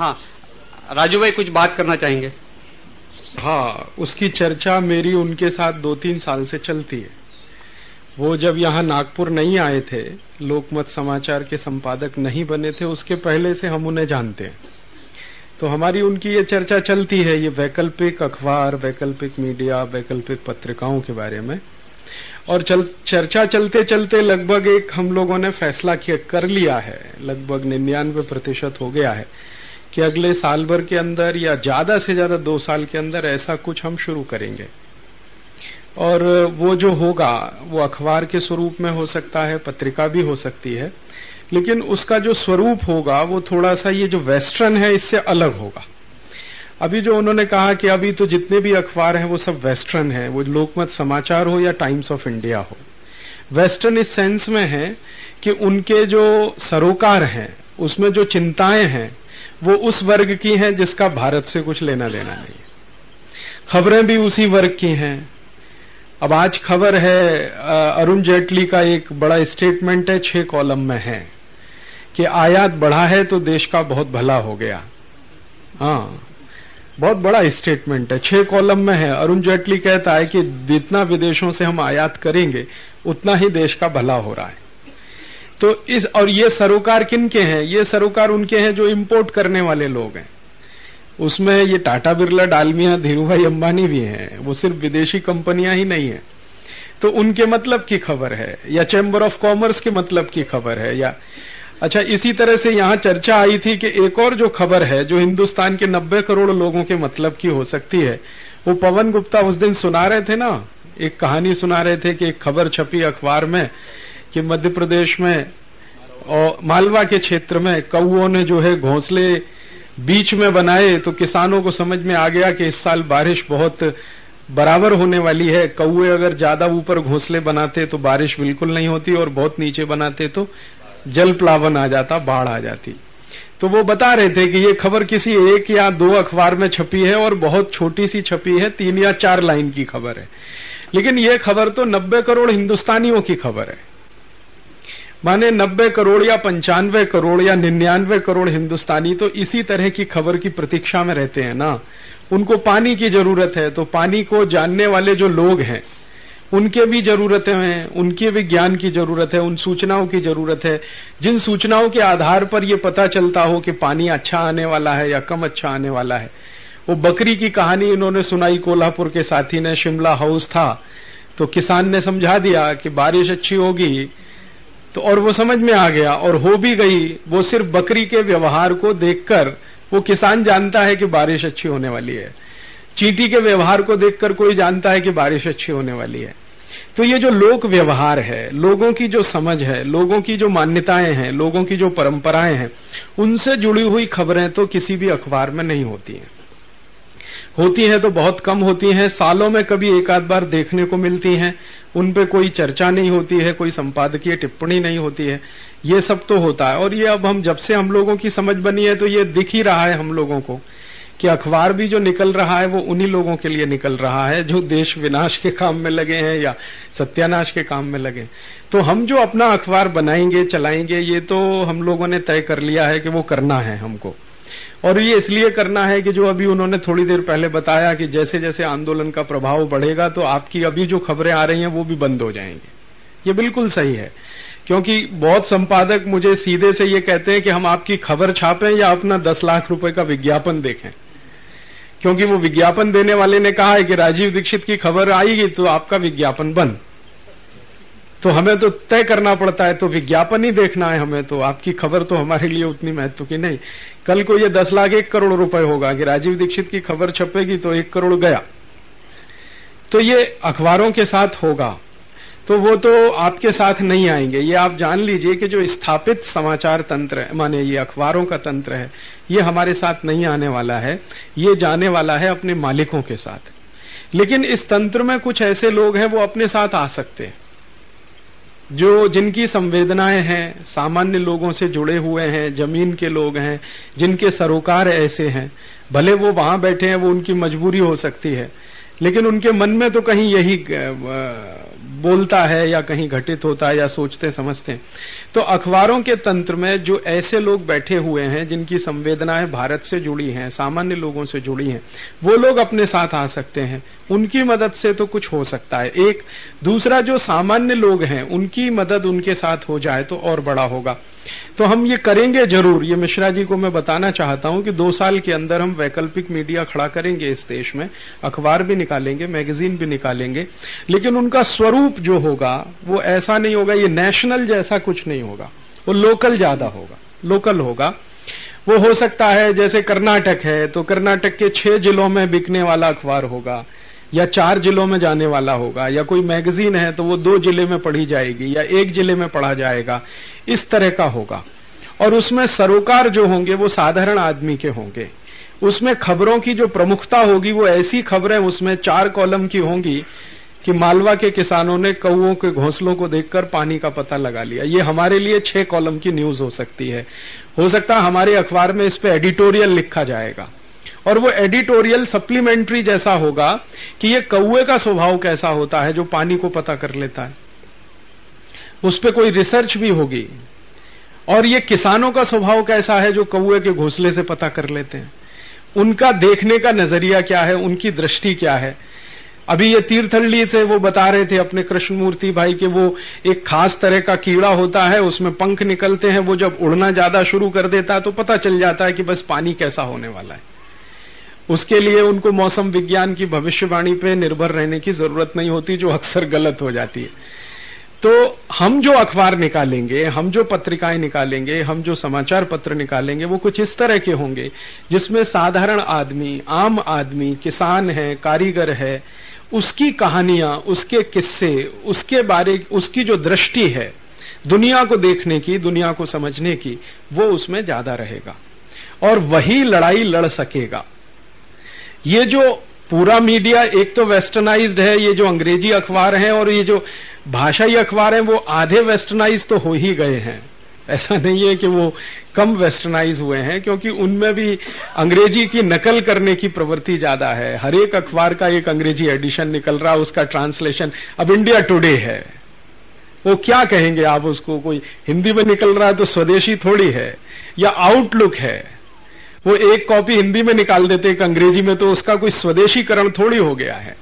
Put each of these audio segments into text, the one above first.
हाँ राजू भाई कुछ बात करना चाहेंगे? हाँ उसकी चर्चा मेरी उनके साथ दो तीन साल से चलती है। वो जब यहाँ नागपुर नहीं आए थे लोकमत समाचार के संपादक नहीं बने थे उसके पहले से हम उन्हें जानते हैं। तो हमारी उनकी ये चर्चा चलती है ये वैकल्पिक अखबार वैकल्पिक मीडिया वैकल्पिक पत्रिकाओं के बारे में। और चल, चर्चा चलते चलते लगभग एक हम लोगों ने फैसला किया कर लिया है। लगभग निन्यानवे प्रतिशत हो गया है। कि अगले साल भर के अंदर या ज़्यादा से ज़्यादा दो साल के अंदर ऐसा कुछ हम शुरू करेंगे। और वो जो होगा, वो अखबार के स्वरूप में हो सकता है, पत्रिका भी हो सकती है, लेकिन उसका जो स्वरूप होगा, वो थोड़ा सा ये जो वेस्टर्न है, इससे अलग होगा। अभी जो उन्होंने कहा कि अभी तो जितने भी अखबार हैं, वो सब वेस्टर्न है, वो लोकमत समाचार हो या टाइम्स ऑफ़ इंडिया हो। वेस्टर्न इस सेंस में है कि उनके जो सरोकार हैं, उसमें जो चिंताएँ हैं वो उस वर्ग की हैं जिसका भारत से कुछ लेना देना नहीं। खबरें भी उसी वर्ग की हैं। अब आज खबर है अरुण जेटली का एक बड़ा स्टेटमेंट है, छह कॉलम में है कि आयात बढ़ा है तो देश का बहुत भला हो गया। हाँ बहुत बड़ा स्टेटमेंट है, छह कॉलम में है। अरुण जेटली कहता है कि जितना विदेशों से हम आयात करेंगे, उतना ही देश का भला हो रहा है। तो इस, और ये सरोकार किन के हैं? ये सरोकार उनके हैं जो इंपोर्ट करने वाले लोग हैं। उसमें ये टाटा बिरला, डालमिया धीरू भाई अंबानी भी हैं। वो सिर्फ़ विदेशी कंपनियाँ ही नहीं है। तो उनके मतलब की खबर है, या चैम्बर ऑफ़ कॉमर्स के मतलब की खबर है, या अच्छा इसी तरह से यहाँ चर्चा आई थी कि एक और जो खबर है, जो हिंदुस्तान के 90 करोड़ लोगों के मतलब की हो सकती है, वो पवन गुप्ता उस दिन सुना रहे थे ना? एक कहानी सुना रहे थे कि एक खबर छपी अखबार में कि मध्य प्रदेश में और मालवा के क्षेत्र में कौओं ने जो है घोंसले बीच में बनाए तो किसानों को समझ में आ गया कि इस साल बारिश बहुत बराबर होने वाली है। कौए अगर ज़्यादा ऊपर घोंसले बनाते तो बारिश बिल्कुल नहीं होती और बहुत नीचे बनाते तो जल प्लावन आ जाता, बाढ़ आ जाती। तो वो बता रहे थे कि ये खबर किसी एक या दो अखबार में छपी है और बहुत छोटी सी छपी है, तीन या चार लाइन की खबर है। लेकिन ये खबर तो नब्बे करोड़ हिंदुस्तानियों की खबर है। माने नब्बे करोड़ या पंचानवे करोड़ या निन्यानवे करोड़ हिंदुस्तानी तो इसी तरह की खबर की प्रतीक्षा में रहते हैं ना। उनको पानी की ज़रूरत है तो पानी को जानने वाले जो लोग हैं, उनके भी जरूरतें हैं, उनके भी ज्ञान की ज़रूरत है, उन सूचनाओं की ज़रूरत है। जिन सूचनाओं के आधार पर यह पता चलता हो कि पानी अच्छा आने वाला है या कम अच्छा आने वाला है, वो बकरी की कहानी इन्होंने सुनाई, कोल्हापुर के साथी ने, शिमला हाउस था तो किसान ने समझा दिया कि बारिश अच्छी होगी तो और वो समझ में आ गया और हो भी गई। वो सिर्फ़ बकरी के व्यवहार को देखकर, वो किसान जानता है कि बारिश अच्छी होने वाली है। चीटी के व्यवहार को देखकर कोई जानता है कि बारिश अच्छी होने वाली है। तो ये जो लोक व्यवहार है, लोगों की जो समझ है, लोगों की जो मान्यताएँ हैं, लोगों की जो परंपराएँ हैं, उनसे जुड़ी हुई खबरें तो किसी भी अखबार में नहीं होती हैं। होती हैं तो बहुत कम होती हैं, सालों में कभी एक आध बार देखने को मिलती हैं, उन पे कोई चर्चा नहीं होती है, कोई संपादकीय टिप्पणी नहीं होती है, ये सब तो होता है। और ये अब हम जब से हम लोगों की समझ बनी है तो ये दिख ही रहा है हम लोगों को, कि अखबार भी जो निकल रहा है वो उन्हीं लोगों के लिए निकल रहा है, जो देश विनाश के काम में लगे हैं या सत्यानाश के काम में लगे। तो हम जो अपना अखबार बनाएँगे, चलाएँगे, ये तो हम लोगों ने तय कर लिया है कि वो करना है हमको। और ये इसलिए करना है कि जो अभी उन्होंने थोड़ी देर पहले बताया कि जैसे जैसे आंदोलन का प्रभाव बढ़ेगा तो आपकी अभी जो खबरें आ रही हैं, वो भी बंद हो जाएँगी। ये बिल्कुल सही है। क्योंकि बहुत संपादक मुझे सीधे से ये कहते हैं कि हम आपकी खबर छापें या अपना दस लाख रुपए का विज्ञापन देखें। क्योंकि वो विज्ञापन देने वाले ने कहा है कि राजीव दीक्षित की खबर आएगी तो आपका विज्ञापन बंद। तो हमें तो तय करना पड़ता है तो विज्ञापन ही देखना है हमें तो। आपकी खबर तो हमारे लिए उतनी महत्व की नहीं। कल को ये दस लाख एक करोड़ रुपए होगा। कि राजीव दीक्षित की खबर छपेगी तो एक करोड़ गया। तो ये अखबारों के साथ होगा। तो वो तो आपके साथ नहीं आएँगे। ये आप जान लीजिए कि जो स्थापित समाचार तंत्र माने ये अखबारों का तंत्र है, ये हमारे साथ नहीं आने वाला है। ये जाने वाला है अपने मालिकों के साथ। लेकिन इस तंत्र में कुछ ऐसे लोग हैं, वो अपने साथ आ सकते हैं। जो जिनकी संवेदनाएँ हैं, सामान्य लोगों से जुड़े हुए हैं, ज़मीन के लोग हैं, जिनके सरोकार ऐसे हैं, भले वो वहाँ बैठे हैं, वो उनकी मजबूरी हो सकती है। लेकिन उनके मन में तो कहीं यही बोलता है या कहीं घटित होता है या सोचते समझते हैं। तो अखबारों के तंत्र में जो ऐसे लोग बैठे हुए हैं, जिनकी संवेदनाएँ भारत से जुड़ी हैं, सामान्य लोगों से जुड़ी हैं, वो लोग अपने साथ आ सकते हैं। उनकी मदद से तो कुछ हो सकता है। एक, दूसरा जो सामान्य लोग हैं, उनकी मदद उनके साथ हो जाए तो और बड़ा होगा। तो हम ये करेंगे ज़रूर। ये मिश्रा जी को मैं बताना चाहता हूँ कि दो साल के अंदर हम वैकल्पिक मीडिया खड़ा करेंगे इस देश में। अखबार भी निकालेंगे, मैगजीन भी निकालेंगे। लेकिन उनका स्वरूप जो होगा, वो ऐसा नहीं होगा, ये नेशनल जैसा कुछ नहीं होगा। वो लोकल ज़्यादा होगा, लोकल होगा। वो हो सकता है, जैसे कर्नाटक है तो कर्नाटक के छह जिलों में बिकने वाला अखबार होगा। या चार जिलों में जाने वाला होगा, या कोई मैगजीन है तो वो दो ज़िले में पढ़ी जाएगी, या एक ज़िले में पढ़ा जाएगा, इस तरह का होगा। और उसमें सरोकार जो होंगे, वो साधारण आदमी के होंगे। उसमें खबरों की जो प्रमुखता होगी, वो ऐसी खबरें उसमें चार कॉलम की होंगी कि मालवा के किसानों ने कौओं के घोंसलों को देखकर पानी का पता लगा लिया। ये हमारे लिए छह कॉलम की न्यूज़ हो सकती है। हो सकता है हमारे अखबार में इस पर एडिटोरियल लिखा जाएगा। और वो एडिटोरियल सप्लीमेंट्री जैसा होगा कि ये कौए का स्वभाव कैसा होता है जो पानी को पता कर लेता है। उस पर कोई रिसर्च भी होगी। और ये किसानों का स्वभाव कैसा है जो कौए के घोंसले से पता कर लेते हैं। उनका देखने का नज़रिया क्या है, उनकी दृष्टि क्या है? अभी ये तीर्थहल्ली से वो बता रहे थे अपने कृष्णमूर्ति भाई के, वो एक खास तरह का कीड़ा होता है, उसमें पंख निकलते हैं, वो जब उड़ना ज़्यादा शुरू कर देता है तो पता चल जाता है कि बस पानी कैसा होने वाला है। उसके लिए उनको मौसम विज्ञान की भविष्यवाणी पे निर्भर रहने की ज़रूरत नहीं होती, जो अक्सर गलत हो जाती है। तो हम जो अखबार निकालेंगे, हम जो पत्रिकाएँ निकालेंगे, हम जो समाचार पत्र निकालेंगे, वो कुछ इस तरह के होंगे, जिसमें साधारण आदमी, आम आदमी, किसान है, कारीगर है, उसकी कहानियाँ, उसके किस्से, उसके बारे, उसकी जो दृष्टि है, दुनिया को देखने की, दुनिया को समझने की, वो उसमें ज़्यादा रहेगा। और वही लड़ाई लड़ सकेगा। ये जो पूरा मीडिया एक तो वेस्टर्नाइज्ड है, ये जो अंग्रेज़ी अखबार हैं और ये जो भाषाई अखबार हैं, वो आधे वेस्टर्नाइज तो हो ही गए हैं। ऐसा नहीं है कि वो कम वेस्टर्नाइज हुए हैं, क्योंकि उनमें भी अंग्रेज़ी की नकल करने की प्रवृत्ति ज़्यादा है। हर एक अखबार का एक अंग्रेज़ी एडिशन निकल रहा, उसका ट्रांसलेशन अब इंडिया टुडे है। वो क्या कहेंगे आप उसको? कोई हिंदी में निकल रहा है तो स्वदेशी थोड़ी है, या आउटलुक है। वो एक कॉपी हिंदी में निकाल देते एक अंग्रेज़ी में तो उसका कोई स्वदेशीकरण थोड़ी हो गया है।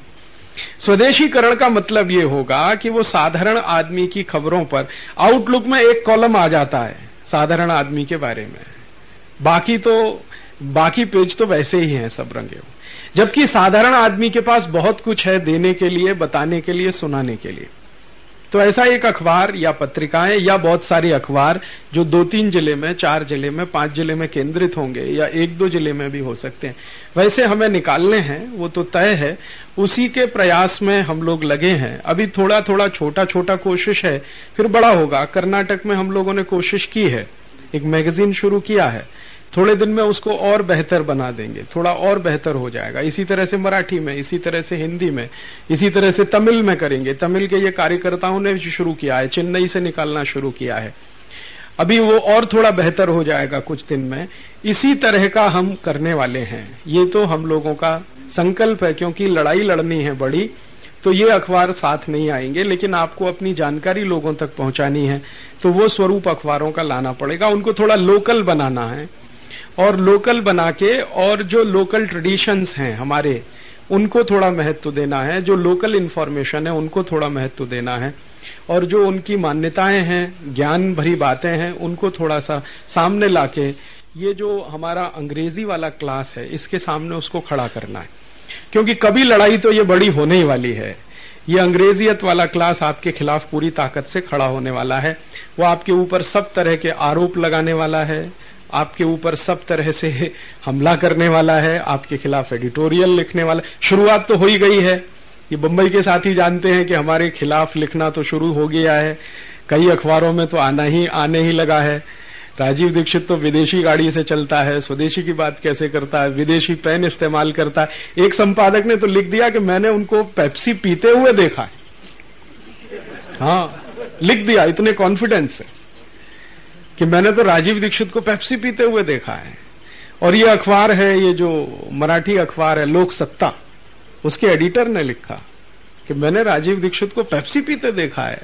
स्वदेशीकरण का मतलब ये होगा कि वो साधारण आदमी की खबरों पर, आउटलुक में एक कॉलम आ जाता है, साधारण आदमी के बारे में। बाकी तो बाकी पेज तो वैसे ही हैं सब रंगे जबकि साधारण आदमी के पास बहुत कुछ है देने के लिए, बताने के लिए, सुनाने के लिए। तो ऐसा एक अखबार या पत्रिकाएँ या बहुत सारे अखबार जो दो तीन ज़िले में, चार ज़िले में, पाँच ज़िले में केंद्रित होंगे या एक दो ज़िले में भी हो सकते हैं। वैसे हमें निकालने हैं, वो तो तय है, उसी के प्रयास में हम लोग लगे हैं। अभी थोड़ा थोड़ा छोटा छोटा कोशिश है, फिर बड़ा होगा। कर्नाटक में हम लोगों ने कोशिश की है, एक मैगजीन शुरू किया है। थोड़े दिन में उसको और बेहतर बना देंगे, थोड़ा और बेहतर हो जाएगा। इसी तरह से मराठी में, इसी तरह से हिंदी में, इसी तरह से तमिल में करेंगे। तमिल के ये कार्यकर्ताओं ने शुरू किया है, चेन्नई से निकालना शुरू किया है। अभी वो और थोड़ा बेहतर हो जाएगा कुछ दिन में। इसी तरह का हम करने वाले हैं। ये तो हम लोगों का संकल्प है, क्योंकि लड़ाई लड़नी है बड़ी तो ये अखबार साथ नहीं आएँगे, लेकिन आपको अपनी जानकारी लोगों तक पहुंचानी है तो वो स्वरूप अखबारों का लाना पड़ेगा। उनको थोड़ा लोकल बनाना है। और लोकल बना के और जो लोकल ट्रेडिशंस हैं हमारे, उनको थोड़ा महत्व देना है, जो लोकल इन्फॉर्मेशन है, उनको थोड़ा महत्व देना है, और जो उनकी मान्यताएँ हैं, ज्ञान भरी बातें हैं, उनको थोड़ा सा सामने लाके, ये जो हमारा अंग्रेज़ी वाला क्लास है, इसके सामने उसको खड़ा करना है। क्योंकि कभी लड़ाई तो ये बड़ी होने ही वाली है। ये अंग्रेजियत वाला क्लास आपके खिलाफ पूरी ताकत से खड़ा होने वाला है। वो आपके ऊपर सब तरह के आरोप लगाने वाला है। आपके ऊपर सब तरह से हमला करने वाला है, आपके खिलाफ एडिटोरियल लिखने वाला शुरुआत तो हो ही गई है। ये बंबई के साथ ही जानते हैं कि हमारे खिलाफ लिखना तो शुरू हो गया है। कई अखबारों में तो आना ही, आने ही लगा है। राजीव दीक्षित तो विदेशी गाड़ी से चलता है, स्वदेशी की बात कैसे करता है, विदेशी पेन इस्तेमाल करता है। एक संपादक ने तो लिख दिया कि मैंने उनको पेप्सी पीते हुए देखा है। हाँ लिख दिया, इतने कॉन्फिडेंस से कि मैंने तो राजीव दीक्षित को पेप्सी पीते हुए देखा है। और ये अखबार है, ये जो मराठी अखबार है, लोक सत्ता, उसके एडिटर ने लिखा कि मैंने राजीव दीक्षित को पेप्सी पीते देखा है।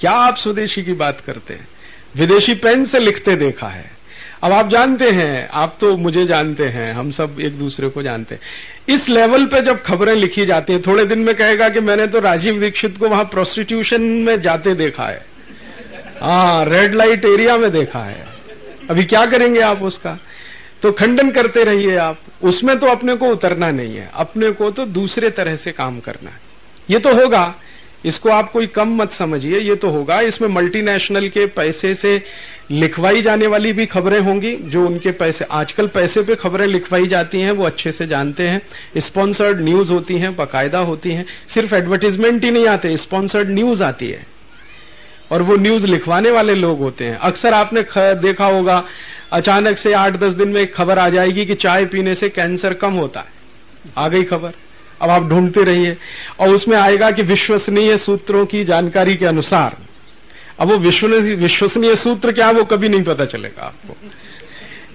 क्या आप स्वदेशी की बात करते हैं? विदेशी पेन से लिखते देखा है। अब आप जानते हैं, आप तो मुझे जानते हैं, हम सब एक दूसरे को जानते हैं। इस लेवल पे जब खबरें लिखी जाती हैं, थोड़े दिन में कहेगा कि मैंने तो राजीव दीक्षित को वहाँ प्रोस्टिट्यूशन में जाते देखा है। हाँ रेड लाइट एरिया में देखा है। अभी क्या करेंगे आप उसका? तो खंडन करते रहिए आप। उसमें तो अपने को उतरना नहीं है। अपने को तो दूसरे तरह से काम करना है। ये तो होगा। इसको आप कोई कम मत समझिए। ये तो होगा। इसमें मल्टीनेशनल के पैसे से लिखवाई जाने वाली भी खबरें होंगी। जो उनके पैसे, आजकल पैसे पे खबरें लिखवाई जाती हैं, वो अच्छे से जानते हैं। स्पॉन्सर्ड न्यूज़ होती हैं, बाकायदा होती हैं। सिर्फ़ एडवर्टीजमेंट ही नहीं आते स्पॉन्सर्ड न्यूज़ आती है। और वो न्यूज़ लिखवाने वाले लोग होते हैं। अक्सर आपने देखा होगा, अचानक से आठ दस दिन में एक खबर आ जाएगी कि चाय पीने से कैंसर कम होता है। आ गई खबर। अब आप ढूंढते रहिए। और उसमें आएगा कि विश्वसनीय सूत्रों की जानकारी के अनुसार। अब वो विश्वसनीय सूत्र क्या वो कभी नहीं पता चलेगा आपको।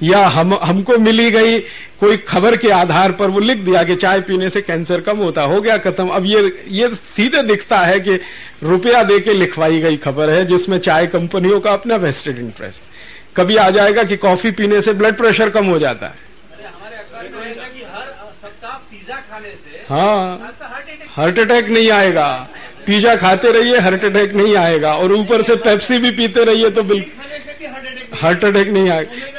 या हम हमको मिली गई कोई खबर के आधार पर वो लिख दिया कि चाय पीने से कैंसर कम होता हो गया खत्म। अब ये ये सीधे दिखता है कि रुपया दे के लिखवाई गई खबर है जिसमें चाय कंपनियों का अपना वेस्टेड इंटरेस्ट कभी आ जाएगा कि कॉफ़ी पीने से ब्लड प्रेशर कम हो जाता है। हाँ। हार्ट अटैक नहीं आएगा। पिज्जा खाते रहिए हार्ट अटैक नहीं आएगा। और ऊपर से पेप्सी भी पीते रहिए तो बिल्कुल हार्ट अटैक नहीं आएगा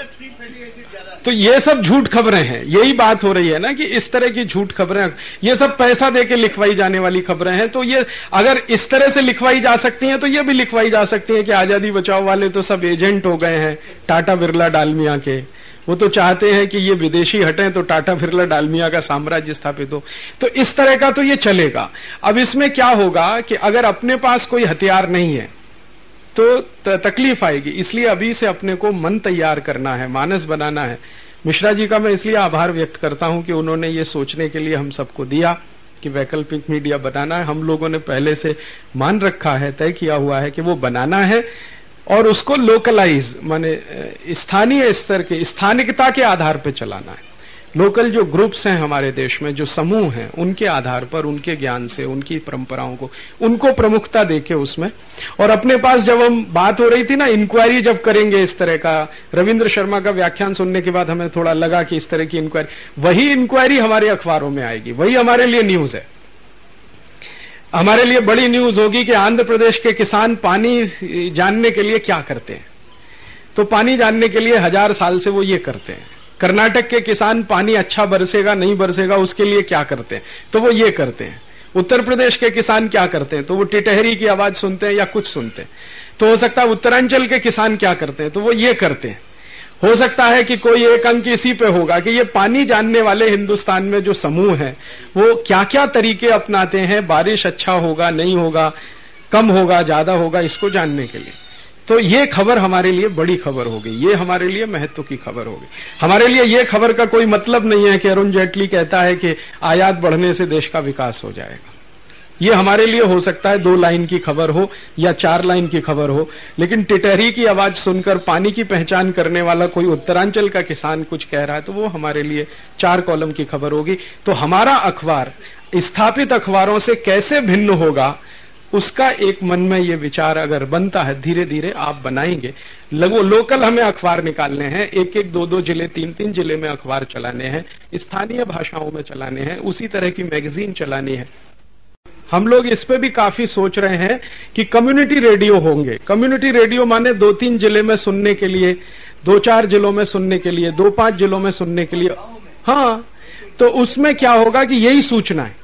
तो ये सब झूठ खबरें हैं। यही बात हो रही है ना कि इस तरह की झूठ खबरें, ये सब पैसा देके लिखवाई जाने वाली खबरें हैं तो ये अगर इस तरह से लिखवाई जा सकती हैं तो ये भी लिखवाई जा सकती है कि आज़ादी बचाओ वाले तो सब एजेंट हो गए हैं, टाटा बिरला डालमिया के। वो तो चाहते हैं कि ये विदेशी हटें तो टाटा फिरला डालमिया का साम्राज्य स्थापित हो। तो इस तरह का तो ये चलेगा। अब इसमें क्या होगा कि अगर अपने पास कोई हथियार नहीं है तो तकलीफ़ आएगी। इसलिए अभी से अपने को मन तैयार करना है, मानस बनाना है। मिश्रा जी का मैं इसलिए आभार व्यक्त करता हूँ कि उन्होंने ये सोचने के लिए हम सबको दिया कि वैकल्पिक मीडिया बनाना है। हम लोगों ने पहले से मान रखा है, तय किया हुआ है कि वो बनाना है और उसको लोकलाइज माने स्थानीय स्तर के, स्थानिकता के आधार पर चलाना है। लोकल जो ग्रुप्स हैं हमारे देश में, जो समूह हैं, उनके आधार पर, उनके ज्ञान से, उनकी परंपराओं को, उनको प्रमुखता देके उसमें। और अपने पास जब हम बात हो रही थी ना इंक्वायरी जब करेंगे इस तरह का, रविंद्र शर्मा का व्याख्यान सुनने के बाद हमें थोड़ा लगा कि इस तरह की इंक्वायरी वही इंक्वायरी हमारे अखबारों में आएगी, वही हमारे लिए न्यूज़ है। हमारे लिए बड़ी न्यूज़ होगी कि आंध्र प्रदेश के किसान पानी जानने के लिए क्या करते हैं। तो पानी जानने के लिए हज़ार साल से वो ये करते हैं। कर्नाटक के किसान पानी अच्छा बरसेगा, नहीं बरसेगा, उसके लिए क्या करते हैं? तो वो ये करते हैं। उत्तर प्रदेश के किसान क्या करते हैं? तो वो टिटहरी की आवाज़ सुनते हैं या कुछ सुनते हैं? तो हो सकता है उत्तरांचल के किसान क्या करते हैं? तो वो ये करते हैं। हो सकता है कि कोई एक अंक इसी पे होगा कि ये पानी जानने वाले हिंदुस्तान में जो समूह है, वो क्या क्या तरीके अपनाते हैं? बारिश अच्छा होगा, नहीं होगा, कम होगा, ज़्यादा होगा, इसको जानने के लिए। तो ये खबर हमारे लिए बड़ी खबर होगी ये हमारे लिए महत्व की खबर होगी हमारे लिए ये खबर का कोई मतलब नहीं है कि अरुण जेटली कहता है कि आयात बढ़ने से देश का विकास हो जाएगा। ये हमारे लिए हो सकता है दो लाइन की खबर हो या चार लाइन की खबर हो, लेकिन टिटहरी की आवाज़ सुनकर, पानी की पहचान करने वाला कोई उत्तरांचल का किसान कुछ कह रहा है तो वो हमारे लिए चार कॉलम की खबर होगी। तो हमारा अखबार, स्थापित अखबारों से कैसे भिन्न होगा उसका एक मन में ये विचार अगर बनता है धीरे धीरे आप बनाएँगे। लगो, लोकल हमें अखबार निकालने हैं एक एक दो दो ज़िले तीन तीन ज़िले में अखबार चलाने हैं, स्थानीय भाषाओं में चलाने हैं, उसी तरह की मैगजीन चलानी है। हम लोग इस पे भी काफ़ी सोच रहे हैं कि कम्युनिटी रेडियो होंगे। कम्युनिटी रेडियो माने दो तीन ज़िले में सुनने के लिए दो चार जिलों में सुनने के लिए दो पाँच जिलों में सुनने के लिए। हाँ तो उसमें क्या होगा कि यही सूचना है।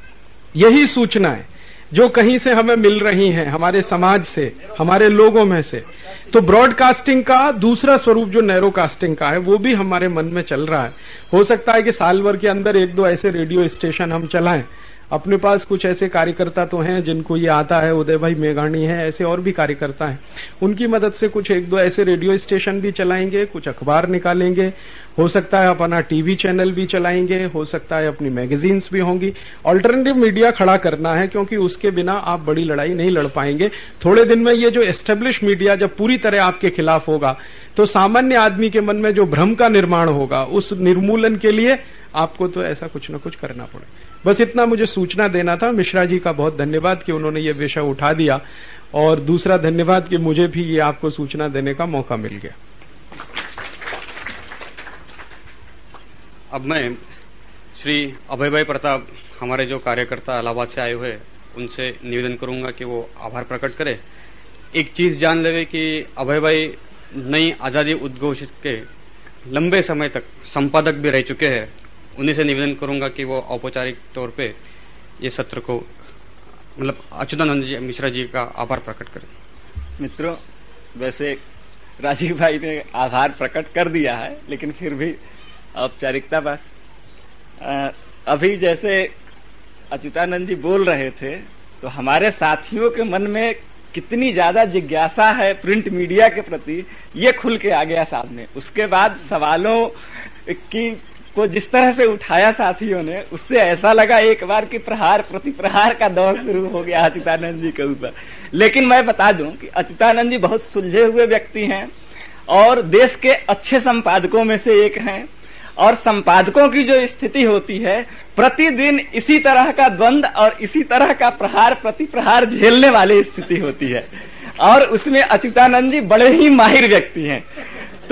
यही सूचना है। जो कहीं से हमें मिल रही हैं, हमारे समाज से, हमारे लोगों में से। तो ब्रॉडकास्टिंग का दूसरा स्वरूप जो नैरोकास्टिंग का है, वो भी हमारे मन में चल रहा है। हो सकता है कि साल भर के अंदर एक दो ऐसे रेडियो स्टेशन हम चलाएँ। अपने पास कुछ ऐसे कार्यकर्ता तो हैं जिनको ये आता है, उदय भाई मेघाणी है, ऐसे और भी कार्यकर्ता हैं। उनकी मदद से कुछ एक दो ऐसे रेडियो स्टेशन भी चलाएँगे, कुछ अखबार निकालेंगे हो सकता है अपना टीवी चैनल भी चलाएँगे, हो सकता है अपनी मैगजीन्स भी होंगी। ऑल्टरनेटिव मीडिया खड़ा करना है, क्योंकि उसके बिना आप बड़ी लड़ाई नहीं लड़ पाएँगे। थोड़े दिन में ये जो एस्टेब्लिश मीडिया जब पूरी तरह आपके खिलाफ होगा तो सामान्य आदमी के मन में जो भ्रम का निर्माण होगा, उस निर्मूलन के लिए आपको तो ऐसा कुछ ना कुछ करना पड़े। बस इतना मुझे सूचना देना था। मिश्रा जी का बहुत धन्यवाद कि उन्होंने ये विषय उठा दिया। और दूसरा धन्यवाद कि मुझे भी ये आपको सूचना देने का मौका मिल गया। अब मैं श्री अभय भाई प्रताप, हमारे जो कार्यकर्ता इलाहाबाद से आए हुए, उनसे निवेदन करूँगा कि वो आभार प्रकट करें। एक चीज़ जान लेवे कि अभय भाई नई आज़ादी उद्घोषित के लंबे समय तक संपादक भी रह चुके हैं। उन्हीं से निवेदन करूँगा कि वो औपचारिक तौर पे ये सत्र को मतलब अच्युतानंद जी, मिश्रा जी का आभार प्रकट करें। मित्रों, वैसे राजीव भाई ने आभार प्रकट कर दिया है, लेकिन फिर भी औपचारिकता बस। अभी जैसे अच्युतानंद जी बोल रहे थे तो हमारे साथियों के मन में कितनी ज़्यादा जिज्ञासा है प्रिंट मीडिया के प्रति, ये खुल के आ गया सामने। उसके बाद सवालों की को जिस तरह से उठाया साथियों ने, उससे ऐसा लगा एक बार कि प्रहार प्रति प्रहार का दौर शुरू हो गया अच्युतानंद जी के ऊपर। लेकिन मैं बता दूँ कि अच्युतानंद जी बहुत सुलझे हुए व्यक्ति हैं और देश के अच्छे संपादकों में से एक हैं। और संपादकों की जो स्थिति होती है, प्रतिदिन इसी तरह का द्वंद और इसी तरह का प्रहार प्रति प्रहार झेलने वाली स्थिति होती है। और उसमें अच्युतानंद जी बड़े ही माहिर व्यक्ति हैं।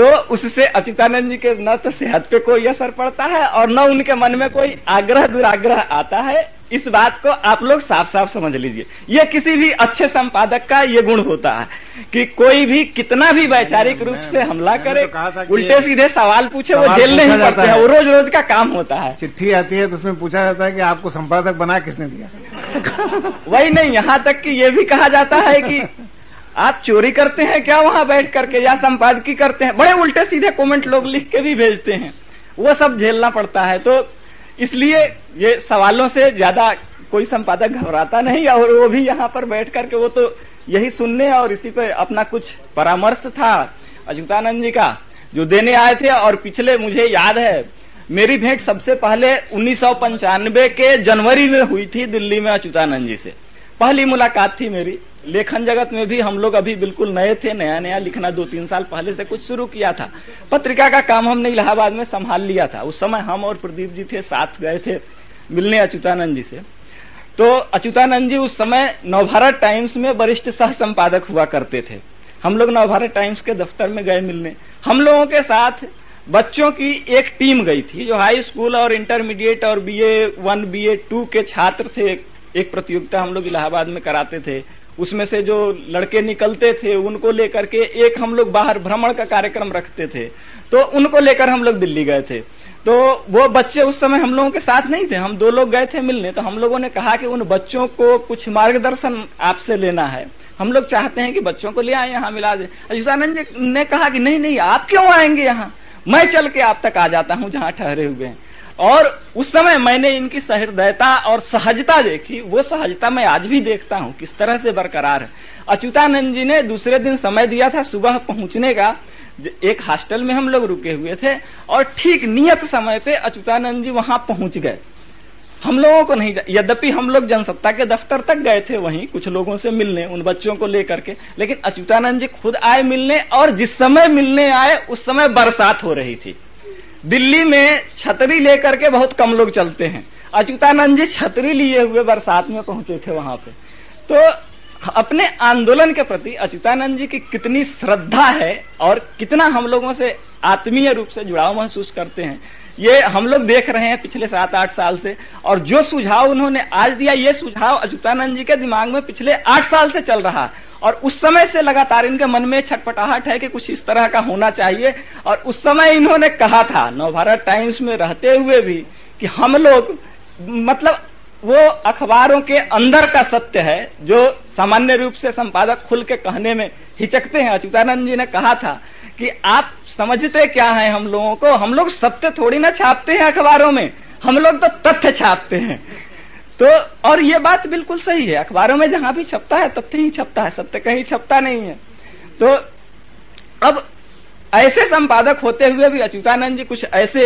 तो उससे अच्युतानंद जी के न तो सेहत पे कोई असर पड़ता है और न उनके मन में कोई आग्रह दुराग्रह आता है। इस बात को आप लोग साफ़ साफ़ समझ लीजिए। ये किसी भी अच्छे संपादक का ये गुण होता है कि कोई भी कितना भी वैचारिक रूप से हमला करे तो उल्टे सीधे सवाल पूछे सवाल वो जेल नहीं पड़ते हैं। वो रोज रोज का काम होता है। चिट्ठी आती है तो उसमें पूछा जाता है कि आपको संपादक बना किसने दिया? वही नहीं यहाँ तक कि ये भी कहा जाता है कि आप चोरी करते हैं, क्या वहाँ बैठ करके या संपादकी करते हैं? बड़े उल्टे सीधे कमेंट लोग लिख के भी भेजते हैं। वो सब झेलना पड़ता है। तो इसलिए ये सवालों से ज़्यादा कोई संपादक घबराता नहीं, और वो भी यहाँ पर बैठ करके वो तो यही सुनने और इसी पे अपना कुछ परामर्श था अच्युतानंद जी का, जो देने आए थे और पिछले मुझे याद है, मेरी भेंट सबसे पहले उन्नीस सौ पंचानवे के जनवरी में हुई थी दिल्ली में अच्युतानंद जी से। पहली मुलाकात थी मेरी। लेखन जगत में भी हम लोग अभी बिल्कुल नए थे, नया नया लिखना दो तीन साल पहले से कुछ शुरू किया था। पत्रिका का काम हमने इलाहाबाद में संभाल लिया था। उस समय हम और प्रदीप जी थे, साथ गए थे मिलने अच्युतानंद जी से। तो अच्युतानंद जी उस समय नवभारत टाइम्स में वरिष्ठ सह संपादक हुआ करते थे। हम लोग नवभारत टाइम्स के दफ्तर में गए मिलने। हम लोगों के साथ बच्चों की एक टीम गई थी, जो हाई स्कूल और इंटरमीडिएट और बीए वन, बीए टू के छात्र थे। एक प्रतियोगिता हम लोग इलाहाबाद में कराते थे। उसमें से जो लड़के निकलते थे, उनको लेकर के एक हम लोग बाहर भ्रमण का कार्यक्रम रखते थे। तो उनको लेकर हम लोग दिल्ली गए थे। तो वो बच्चे उस समय हम लोगों के साथ नहीं थे। हम दो लोग गए थे मिलने। तो हम लोगों ने कहा कि उन बच्चों को कुछ मार्गदर्शन आपसे लेना है। हम लोग चाहते हैं कि बच्चों को ले आए यहाँ मिला दे। अजीतानंद जी ने कहा कि नहीं नहीं, आप क्यों आएँगे यहाँ? मैं चल के आप तक आ जाता हूँ जहाँ ठहरे हुए हैं। और उस समय मैंने इनकी सहृदयता और सहजता देखी। वो सहजता मैं आज भी देखता हूँ, किस तरह से बरकरार है। अच्युतानंद जी ने दूसरे दिन समय दिया था सुबह पहुँचने का। एक हॉस्टल में हम लोग रुके हुए थे और ठीक नियत समय पे अच्युतानंद जी वहाँ पहुँच गए। हम लोगों को नहीं यद्यपि हम लोग जनसत्ता के दफ्तर तक गए थे वहीं कुछ लोगों से मिलने, उन बच्चों को लेकर के, लेकिन अच्युतानंद जी खुद आए मिलने और जिस समय मिलने आए, उस समय बरसात हो रही थी। दिल्ली में छतरी लेकर के बहुत कम लोग चलते हैं। अच्युतानंद जी छतरी लिए हुए बरसात में पहुँचे थे वहाँ पे। तो अपने आंदोलन के प्रति अच्युतानंद जी की कितनी श्रद्धा है और कितना हम लोगों से आत्मीय रूप से जुड़ाव महसूस करते हैं। ये हम लोग देख रहे हैं पिछले सात आठ साल से और जो सुझाव उन्होंने आज दिया, ये सुझाव अच्युतानंद जी के दिमाग में पिछले आठ साल से चल रहा है और उस समय से लगातार इनके मन में छटपटाहट है कि कुछ इस तरह का होना चाहिए और उस समय इन्होंने कहा था, नवभारत टाइम्स में रहते हुए भी कि हम लोग मतलब वो अखबारों के अंदर का सत्य है, जो सामान्य रूप से संपादक खुल के कहने में हिचकते हैं। अच्युतानंद जी ने कहा था कि आप समझते क्या है हम लोगों को? हम लोग सत्य थोड़ी ना छापते हैं अखबारों में। हम लोग तो तथ्य छापते हैं। तो और ये बात बिल्कुल सही है। अखबारों में जहाँ भी छपता है, तथ्य ही छपता है। सत्य कहीं छपता नहीं है। तो अब ऐसे संपादक होते हुए भी अच्युतानंद जी कुछ ऐसे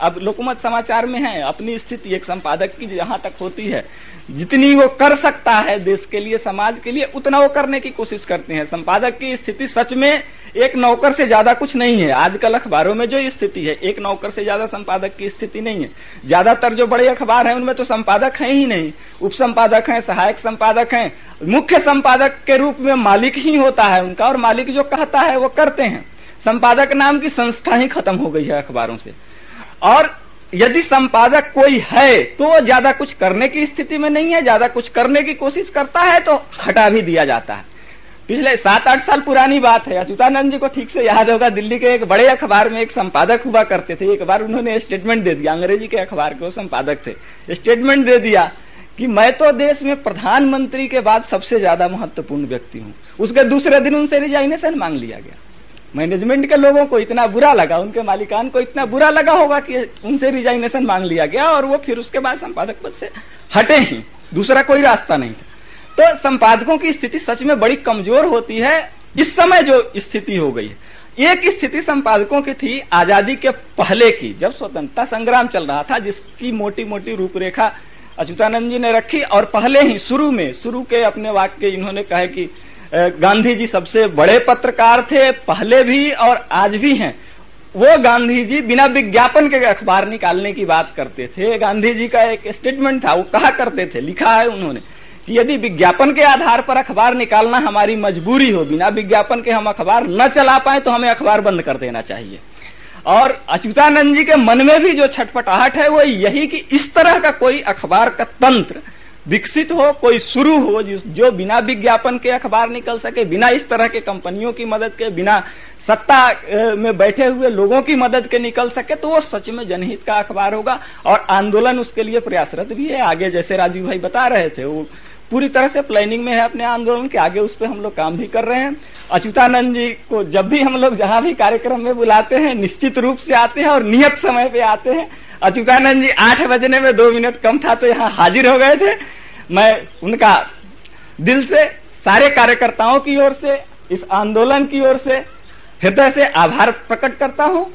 अब लोकमत समाचार में है, अपनी स्थिति एक संपादक की जहाँ तक होती है। जितनी वो कर सकता है देश के लिए, समाज के लिए, उतना वो करने की कोशिश करते हैं। संपादक की स्थिति सच में एक नौकर से ज़्यादा कुछ नहीं है। आजकल अखबारों में जो स्थिति है, एक नौकर से ज़्यादा संपादक की स्थिति नहीं है। ज़्यादातर जो बड़े अखबार हैं, उनमें तो संपादक है ही नहीं। उप संपादक हैं, सहायक संपादक हैं। मुख्य संपादक के रूप में मालिक ही होता है उनका, और मालिक जो कहता है वो करते हैं। संपादक नाम की संस्था ही खत्म हो गई है अखबारों से। और यदि संपादक कोई है तो ज़्यादा कुछ करने की स्थिति में नहीं है, ज़्यादा कुछ करने की कोशिश करता है तो हटा भी दिया जाता है। पिछले सात आठ साल पुरानी बात है। अच्युतानंद जी को ठीक से याद होगा, दिल्ली के एक बड़े अखबार में एक संपादक हुआ करते थे। एक बार उन्होंने स्टेटमेंट दे दिया, अंग्रेज़ी के अखबार के वो संपादक थे। स्टेटमेंट दे दिया कि मैं तो देश में प्रधानमंत्री के बाद सबसे ज़्यादा महत्वपूर्ण व्यक्ति हूँ। उसके दूसरे दिन उनसे रिजाइनेशन मांग लिया गया। मैनेजमेंट के लोगों को इतना बुरा लगा, उनके मालिकान को इतना बुरा लगा होगा कि उनसे रिजाइनेशन मांग लिया गया और वो फिर उसके बाद संपादक पद से हटे ही। दूसरा कोई रास्ता नहीं था। तो संपादकों की स्थिति सच में बड़ी कमज़ोर होती है इस समय जो स्थिति हो गई है। एक स्थिति संपादकों की थी आज़ादी के पहले की, जब स्वतंत्रता संग्राम चल रहा था, जिसकी मोटी मोटी रूपरेखा अच्युतानंद जी ने रखी और पहले ही शुरू में, शुरू के अपने वाक्य इन्होंने कहे कि गांधी जी सबसे बड़े पत्रकार थे, पहले भी और आज भी हैं। वो गांधी जी बिना विज्ञापन के अखबार निकालने की बात करते थे। गांधी जी का एक स्टेटमेंट था, वो कहा करते थे, लिखा है उन्होंने कि यदि विज्ञापन के आधार पर अखबार निकालना हमारी मजबूरी हो, बिना विज्ञापन के हम अखबार न चला पाए तो हमें अखबार बंद कर देना चाहिए। और अच्युतानंद जी के मन में भी जो छटपटाहट है, वो यही कि इस तरह का कोई अखबार का तंत्र विकसित हो, कोई शुरू हो जो बिना विज्ञापन के अखबार निकल सके, बिना इस तरह के कंपनियों की मदद के, बिना सत्ता में बैठे हुए लोगों की मदद के निकल सके तो वो सच में जनहित का अखबार होगा। और आंदोलन उसके लिए प्रयासरत भी है। आगे जैसे राजीव भाई बता रहे थे, वो पूरी तरह से प्लानिंग में है अपने आंदोलन के। आगे उस पर हम लोग काम भी कर रहे हैं। अच्युतानंद जी को जब भी हम लोग जहाँ भी कार्यक्रम में बुलाते हैं, निश्चित रूप से आते हैं और नियत समय पे आते हैं। अच्युतानंद जी, आठ बजने में दो मिनट कम था तो यहाँ हाजिर हो गए थे। मैं उनका दिल से, सारे कार्यकर्ताओं की ओर से, इस आंदोलन की ओर से हृदय से आभार प्रकट करता हूँ।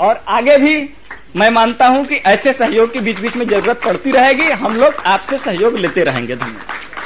और आगे भी मैं मानता हूँ कि ऐसे सहयोग की बीच बीच में ज़रूरत पड़ती रहेगी। हम लोग आपसे सहयोग लेते रहेंगे। धन्यवाद।